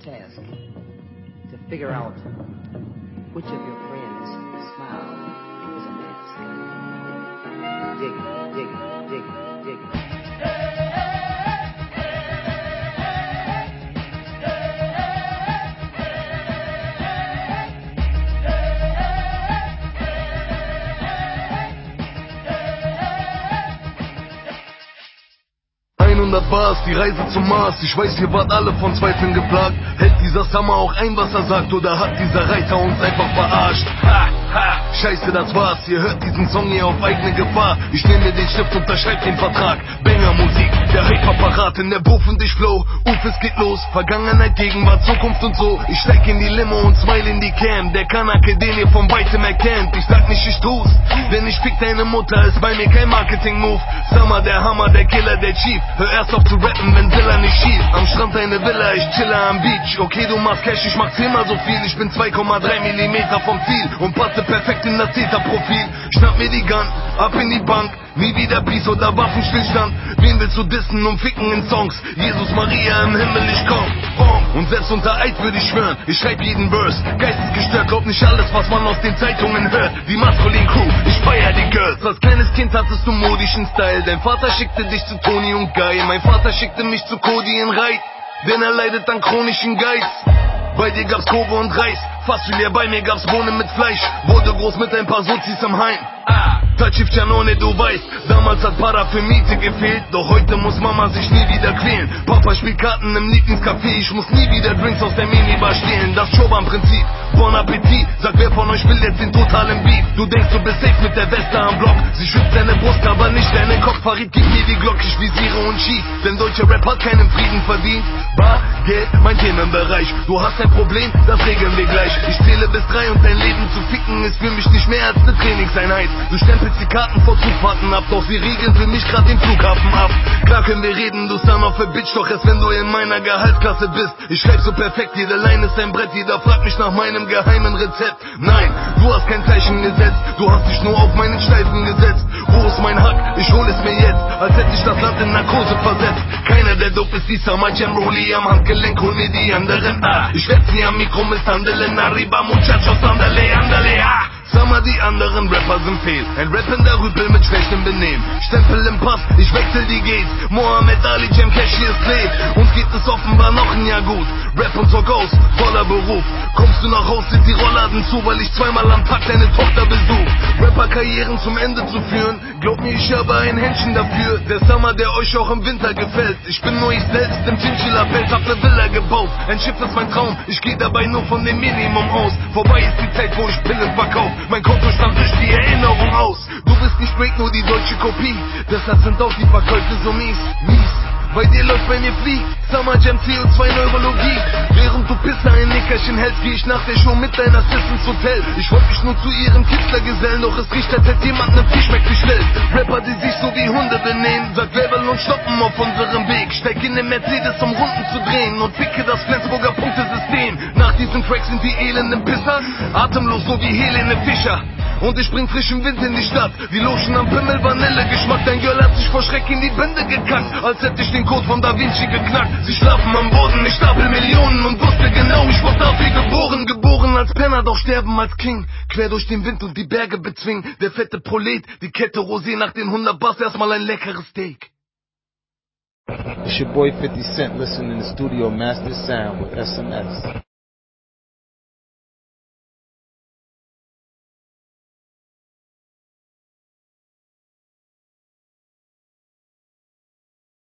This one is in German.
task to figure out which of your friends Bars, die Reise zum Mars. Ich weiß, ihr wart alle von Zweifeln geplagt. Hält dieser Summer auch ein, was er sagt, oder hat dieser Reiter uns einfach verarscht? Ha, ha, scheiße, das war's. Ihr hört diesen Song hier auf eigene Gefahr. Ich nehme den Stift, unterschreib den Vertrag. Banger Musik, der Hyperparat in der Buff und ich flow. Uff, es geht los. Vergangenheit, Gegenwart, Zukunft und so. Ich steig in die Limo und smile in die Cam. Der Kanake, den ihr von weitem erkennt. Ich sag nicht, ich tu's, denn ich fick deine Mutter. Ist bei mir kein Marketing-Move. Summer, der Hammer, der Killer, der Chief. Hör erst auf zu rappen, wenn Zilla nicht schief. Am Strand deine Villa, ich chille am Beach. Okay, du machst Cash, ich mach zehnmal so viel. Ich bin 2,3 Millimeter vom Ziel und passe perfekt in das Täterprofil. Schnapp mir die Gun, ab in die Bank. Nie wieder Peace oder Waffenstillstand. Wen willst du dissen und ficken in Songs? Jesus Maria im Himmel, ich komm. Und selbst unter Eid würde ich schwören, ich schreib jeden Verse. Geistesgestört, glaub nicht alles, was man aus den Zeitungen hört. Die Maskulin Crew, ich feier die Girls. Als kleines Kind hattest du modischen Style. Dein Vater schickte dich zu Toni und Guy. Mein Vater schickte mich zu Cody in Reit. Denn er leidet an chronischen Geiz. Bei dir gab's Kurve und Reis, leer bei mir gab's Bohnen mit Fleisch. Wurde groß mit ein paar Sozis im Heim. Ah, Touchif Janone, du weißt, damals hat Para für Miete gefehlt, doch heute muss Mama sich nie wieder quälen. Papa spielt Karten im Lieblingscafé, ich muss nie wieder Drinks aus der Minibar stehlen. Das Choban-Prinzip, Bon Appetit, sag wer von euch will jetzt den totalen Beef. Du denkst, du bist safe mit der Weste am Block, sie schützt deine Brust, aber nicht deinen Kopf. Farid, gib mir die Glocke, ich visiere und schieß, denn deutscher Rap hat keinen Frieden verdient. Bar, Geld, mein Themenbereich, du hast ein Problem, das regeln wir gleich. Ich zähle bis drei und dein Leben zu ficken ist für mich nicht mehr als eine Trainingseinheit. Du stempelst die Karten vor Zugfahrten ab, doch sie regeln für mich grad den Flughafen ab. Klar können wir reden, du son of a bitch, doch erst wenn du in meiner Gehaltsklasse bist. Ich schreib so perfekt, jede Line ist ein Brett, jeder fragt mich nach meinem geheimen Rezept. Nein, du hast kein Zeichen gesetzt, du hast dich nur auf meinen Steifen gesetzt. Wo ist mein Hack? Ich hol es mir jetzt, als hätte ich das Land in Narkose versetzt. Keiner der Dope ist die Summer Jam Rolli am Handgelenk, hol mir die anderen. Ah, ich werd sie am Mikro misshandeln, arriba muchachos, andale, andale, ah. Summer, die anderen Rapper sind fehl. Ein rappender Rüpel mit schlechtem Benehmen. Stempel im Pass, ich wechsel die Gates. Mohammed Ali, Jam Cashiers Slave. Uns geht es offenbar noch ein Jahr gut. Rap und Talk aus, voller Beruf. Kommst du nach Haus, sind die Rollladen zu, weil ich zweimal am Tag deine Tochter Rapper-Karrieren zum Ende zu führen. Glaub mir, ich habe ein Händchen dafür. Der Summer, der euch auch im Winter gefällt. Ich bin nur ich selbst im Chinchilla-Pelz, hab ne Villa gebaut. Ein Schiff ist mein Traum, ich geh dabei nur von dem Minimum aus. Vorbei ist die Zeit, wo ich Pillen verkauf. Mein Konto stammt durch die Erinnerung aus. Du bist nicht straight, nur die deutsche Kopie. Deshalb sind auch die Verkäufe so mies, mies. Bei dir läuft bei mir Flieh, Summer Jam CO2 Neurologie. Ein Nickerchen hältst, geh ich nach der Show mit deiner Sis ins Hotel. Ich wollte mich nur zu ihrem Kitzler gesellen, doch es riecht, als hätte jemand ne Fisch wie wild. Rapper, die sich so wie Hunde benehmen, sag Level und stoppen auf unserem Weg. Steig in den Mercedes, um Runden zu drehen und ficke das Flensburger Punktesystem. Nach diesem Track sind die elenden Pisser atemlos, so wie Helene Fischer. Und ich bring frischen Wind in die Stadt. Die Lotion am Pimmel, Vanillegeschmack. Dein Girl vor Schreck in die Bände gekackt. Als hätte ich den Code von Da Vinci geknackt. Sie schlafen am Boden, ich stapel Millionen und wusste genau, ich wurde dafür geboren. Geboren als Penner, doch sterben als King. Quer durch den Wind und die Berge bezwingen. Der fette Prolet, die Kette Rosé nach den 100 Bass. Erstmal ein leckeres Steak. It's your boy 50 Cent listening in the studio Master Sound with SMS.